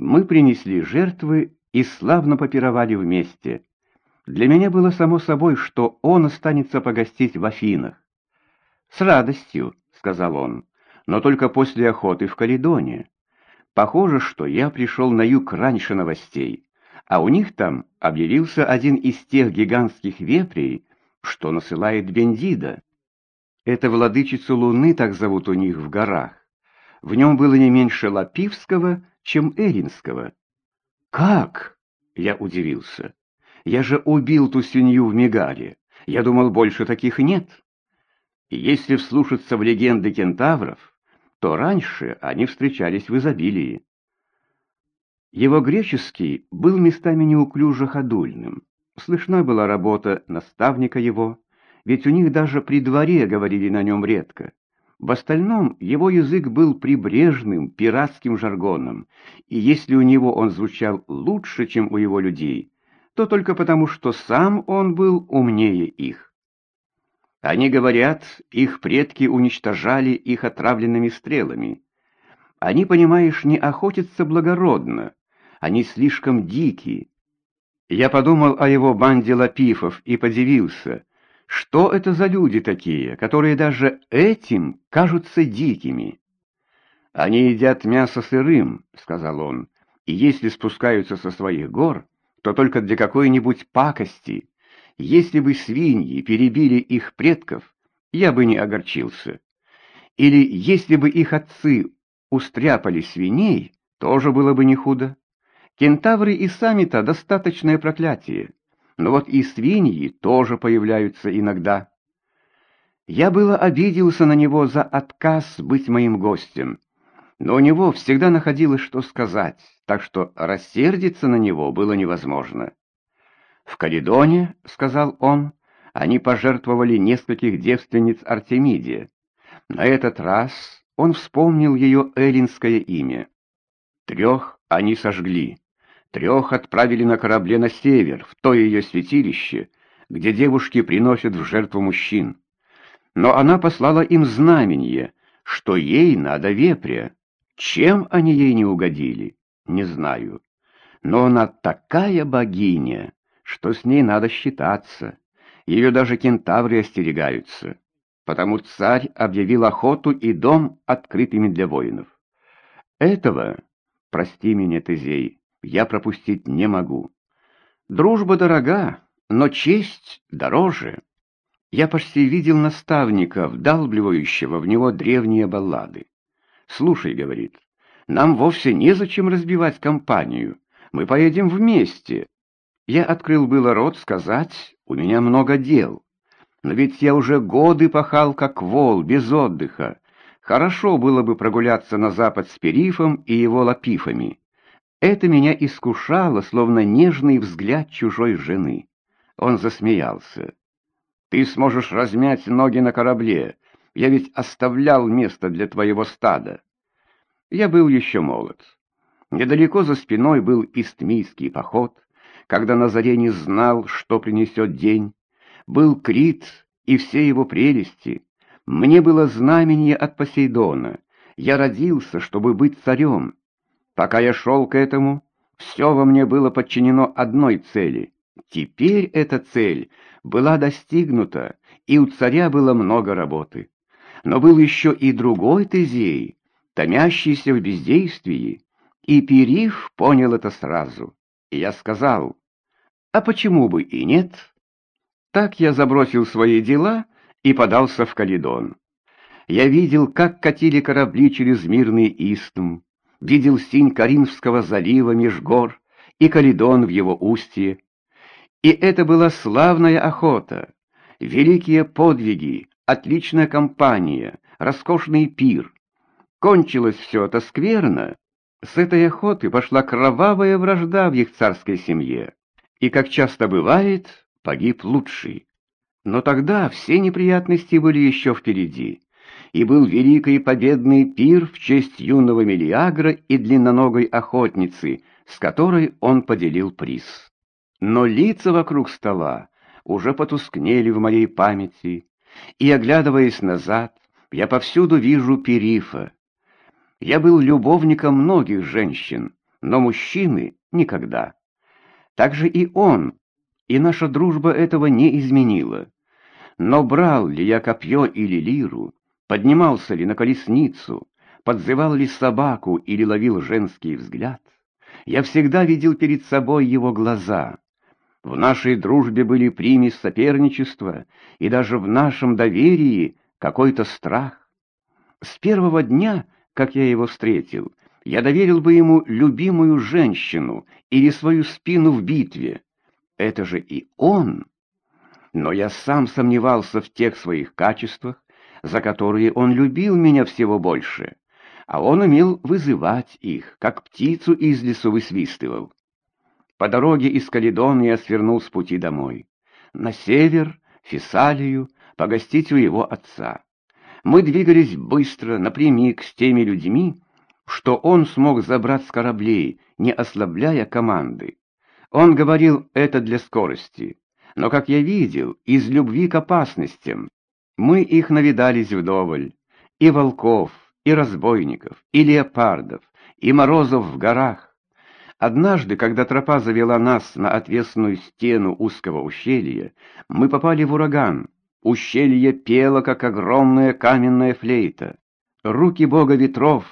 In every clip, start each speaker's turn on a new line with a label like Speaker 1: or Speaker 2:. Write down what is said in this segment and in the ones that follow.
Speaker 1: Мы принесли жертвы и славно попировали вместе. Для меня было само собой, что он останется погостить в Афинах. «С радостью», — сказал он, — «но только после охоты в Каледоне. Похоже, что я пришел на юг раньше новостей, а у них там объявился один из тех гигантских вепрей, что насылает Бендида. Это владычицу Луны так зовут у них в горах. В нем было не меньше Лапивского, чем Эринского. «Как?» — я удивился. «Я же убил ту свинью в Мегале. Я думал, больше таких нет». Если вслушаться в легенды кентавров, то раньше они встречались в изобилии. Его греческий был местами неуклюже ходульным. Слышна была работа наставника его, ведь у них даже при дворе говорили на нем редко. В остальном его язык был прибрежным, пиратским жаргоном, и если у него он звучал лучше, чем у его людей, то только потому, что сам он был умнее их. Они говорят, их предки уничтожали их отравленными стрелами. Они, понимаешь, не охотятся благородно, они слишком дикие. Я подумал о его банде лапифов и подивился — что это за люди такие, которые даже этим кажутся дикими? Они едят мясо сырым, — сказал он, — и если спускаются со своих гор, то только для какой-нибудь пакости. Если бы свиньи перебили их предков, я бы не огорчился. Или если бы их отцы устряпали свиней, тоже было бы не худо. Кентавры и сами-то достаточное проклятие но вот и свиньи тоже появляются иногда. Я было обиделся на него за отказ быть моим гостем, но у него всегда находилось что сказать, так что рассердиться на него было невозможно. «В Каледоне, — сказал он, — они пожертвовали нескольких девственниц Артемиде. На этот раз он вспомнил ее эллинское имя. Трех они сожгли. Трех отправили на корабле на север, в то ее святилище, где девушки приносят в жертву мужчин. Но она послала им знамение, что ей надо вепря. Чем они ей не угодили, не знаю. Но она такая богиня, что с ней надо считаться. Ее даже кентавры остерегаются. Потому царь объявил охоту и дом открытыми для воинов. Этого, прости меня, Тезей, я пропустить не могу. Дружба дорога, но честь дороже. Я почти видел наставника, вдалбливающего в него древние баллады. «Слушай», — говорит, — «нам вовсе незачем разбивать компанию. Мы поедем вместе». Я открыл было рот сказать, у меня много дел. Но ведь я уже годы пахал, как вол, без отдыха. Хорошо было бы прогуляться на запад с Перифом и его лапифами. Это меня искушало, словно нежный взгляд чужой жены. Он засмеялся. «Ты сможешь размять ноги на корабле. Я ведь оставлял место для твоего стада». Я был еще молод. Недалеко за спиной был истмийский поход, когда на заре не знал, что принесет день. Был Крит и все его прелести. Мне было знамение от Посейдона. Я родился, чтобы быть царем. Пока я шел к этому, все во мне было подчинено одной цели. Теперь эта цель была достигнута, и у царя было много работы. Но был еще и другой Тезей, томящийся в бездействии, и Периф понял это сразу. И я сказал, а почему бы и нет? Так я забросил свои дела и подался в Каледон. Я видел, как катили корабли через мирный истм, видел синь Каринского залива меж гор и Калидон в его устье. И это была славная охота, великие подвиги, отличная компания, роскошный пир. Кончилось все это скверно. С этой охоты пошла кровавая вражда в их царской семье. И, как часто бывает, погиб лучший. Но тогда все неприятности были еще впереди и был великий победный пир в честь юного Мелиагра и длинноногой охотницы, с которой он поделил приз. Но лица вокруг стола уже потускнели в моей памяти, и, оглядываясь назад, я повсюду вижу Перифа. Я был любовником многих женщин, но мужчины — никогда. Так же и он, и наша дружба этого не изменила. Но брал ли я копье или лиру, поднимался ли на колесницу, подзывал ли собаку или ловил женский взгляд, я всегда видел перед собой его глаза. В нашей дружбе были примесь соперничества, и даже в нашем доверии какой-то страх. С первого дня, как я его встретил, я доверил бы ему любимую женщину или свою спину в битве. Это же и он. Но я сам сомневался в тех своих качествах, за которые он любил меня всего больше, а он умел вызывать их, как птицу из лесу высвистывал. По дороге из Каледона я свернул с пути домой. На север, Фессалию, погостить у его отца. Мы двигались быстро, напрямик с теми людьми, что он смог забрать с кораблей, не ослабляя команды. Он говорил это для скорости, но, как я видел, из любви к опасностям. Мы их навидались вдоволь, и волков, и разбойников, и леопардов, и морозов в горах. Однажды, когда тропа завела нас на отвесную стену узкого ущелья, мы попали в ураган. Ущелье пело, как огромная каменная флейта. Руки бога ветров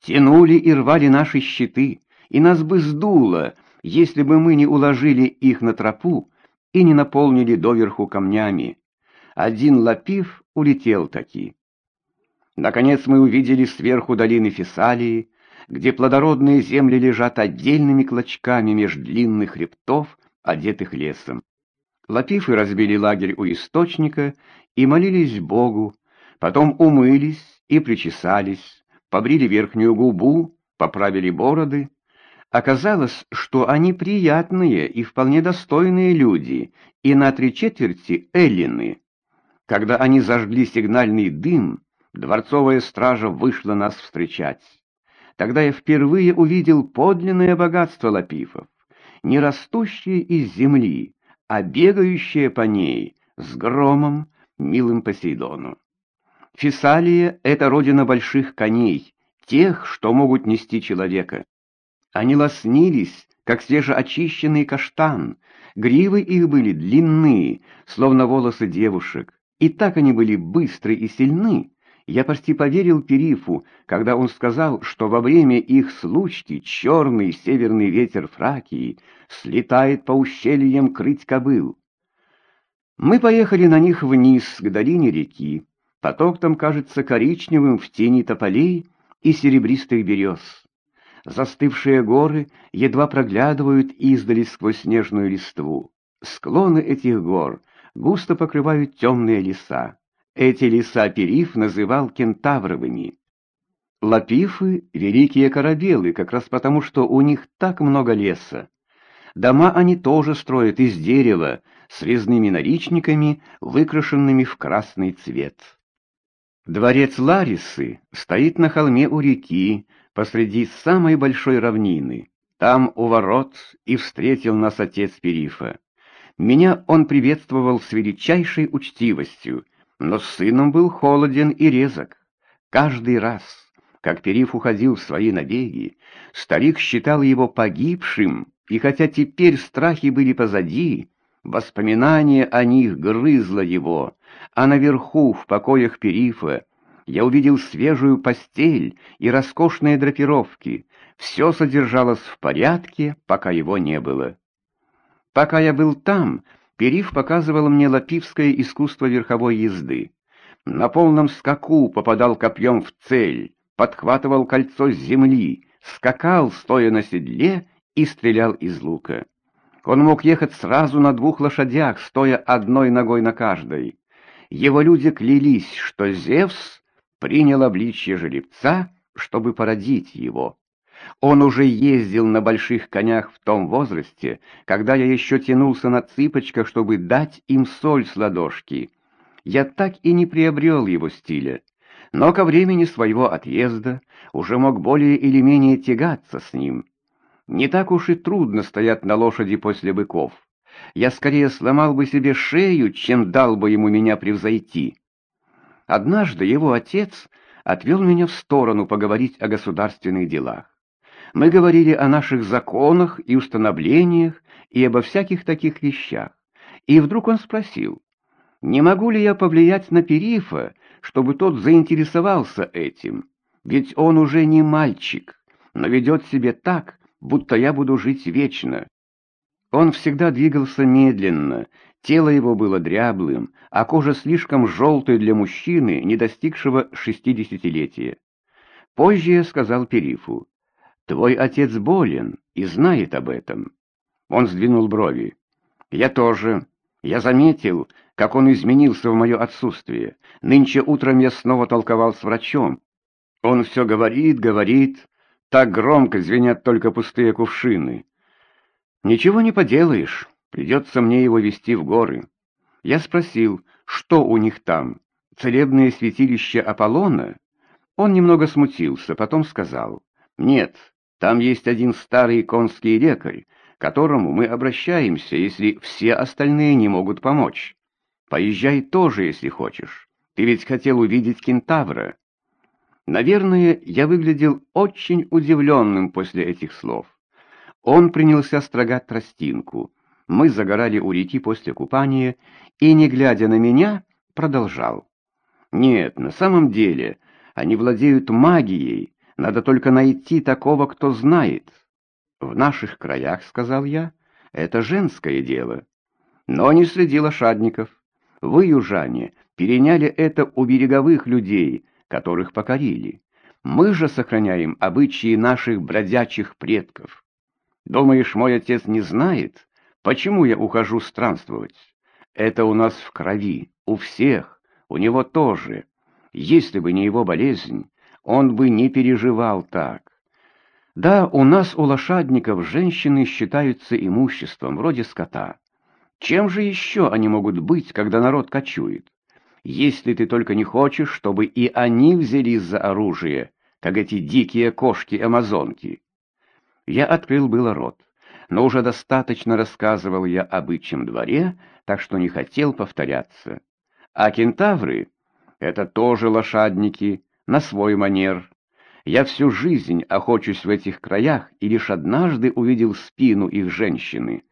Speaker 1: тянули и рвали наши щиты, и нас бы сдуло, если бы мы не уложили их на тропу и не наполнили доверху камнями. Один лапив улетел таки. Наконец мы увидели сверху долины Фессалии, где плодородные земли лежат отдельными клочками меж длинных хребтов, одетых лесом. Лапифы разбили лагерь у источника и молились Богу, потом умылись и причесались, побрили верхнюю губу, поправили бороды, Оказалось, что они приятные и вполне достойные люди, и на три четверти эллины. Когда они зажгли сигнальный дым, дворцовая стража вышла нас встречать. Тогда я впервые увидел подлинное богатство лапифов, не растущее из земли, а бегающее по ней с громом, милым Посейдону. Фессалия — это родина больших коней, тех, что могут нести человека. Они лоснились, как свежеочищенный каштан, гривы их были длинные, словно волосы девушек, и так они были быстры и сильны. Я почти поверил Перифу, когда он сказал, что во время их случки черный северный ветер Фракии слетает по ущельям крыть кобыл. Мы поехали на них вниз, к долине реки. Поток там кажется коричневым в тени тополей и серебристых берез. Застывшие горы едва проглядывают издали сквозь снежную листву. Склоны этих гор густо покрывают темные леса. Эти леса Периф называл кентавровыми. Лапифы — великие корабелы, как раз потому, что у них так много леса. Дома они тоже строят из дерева, с резными наличниками, выкрашенными в красный цвет. Дворец Ларисы стоит на холме у реки, посреди самой большой равнины. Там у ворот и встретил нас отец Перифа. Меня он приветствовал с величайшей учтивостью, но с сыном был холоден и резок. Каждый раз, как Периф уходил в свои набеги, старик считал его погибшим, и хотя теперь страхи были позади, воспоминание о них грызло его, а наверху, в покоях Перифа, я увидел свежую постель и роскошные драпировки. Все содержалось в порядке, пока его не было. Пока я был там, Периф показывал мне лапивское искусство верховой езды. На полном скаку попадал копьем в цель, подхватывал кольцо с земли, скакал, стоя на седле, и стрелял из лука. Он мог ехать сразу на двух лошадях, стоя одной ногой на каждой. Его люди клялись, что Зевс принял обличье жеребца, чтобы породить его. Он уже ездил на больших конях в том возрасте, когда я еще тянулся на цыпочках, чтобы дать им соль с ладошки. Я так и не приобрел его стиля, но ко времени своего отъезда уже мог более или менее тягаться с ним. Не так уж и трудно стоять на лошади после быков. Я скорее сломал бы себе шею, чем дал бы ему меня превзойти. Однажды его отец отвел меня в сторону поговорить о государственных делах. Мы говорили о наших законах и установлениях и обо всяких таких вещах. И вдруг он спросил, не могу ли я повлиять на Перифа, чтобы тот заинтересовался этим? Ведь он уже не мальчик, но ведет себя так, будто я буду жить вечно. Он всегда двигался медленно, тело его было дряблым, а кожа слишком желтой для мужчины, не достигшего шестидесятилетия. Позже я сказал Перифу, «Твой отец болен и знает об этом». Он сдвинул брови. «Я тоже. Я заметил, как он изменился в мое отсутствие. Нынче утром я снова толковал с врачом. Он все говорит, говорит, так громко звенят только пустые кувшины. Ничего не поделаешь, придется мне его вести в горы. Я спросил, что у них там, целебное святилище Аполлона? Он немного смутился, потом сказал, нет, там есть один старый конский лекарь, к которому мы обращаемся, если все остальные не могут помочь. Поезжай тоже, если хочешь. Ты ведь хотел увидеть кентавра. Наверное, я выглядел очень удивленным после этих слов. Он принялся строгать тростинку. Мы загорали у реки после купания, и, не глядя на меня, продолжал. Нет, на самом деле, они владеют магией, надо только найти такого, кто знает. В наших краях, сказал я, это женское дело. Но не среди лошадников. Вы, южане, переняли это у береговых людей, которых покорили. Мы же сохраняем обычаи наших бродячих предков. Думаешь, мой отец не знает, почему я ухожу странствовать? Это у нас в крови, у всех, у него тоже. Если бы не его болезнь, он бы не переживал так. Да, у нас, у лошадников, женщины считаются имуществом, вроде скота. Чем же еще они могут быть, когда народ кочует? Если ты только не хочешь, чтобы и они взялись за оружие, как эти дикие кошки-амазонки. Я открыл было рот, но уже достаточно рассказывал я об ичьем дворе, так что не хотел повторяться. А кентавры — это тоже лошадники, на свой манер. Я всю жизнь охочусь в этих краях и лишь однажды увидел спину их женщины.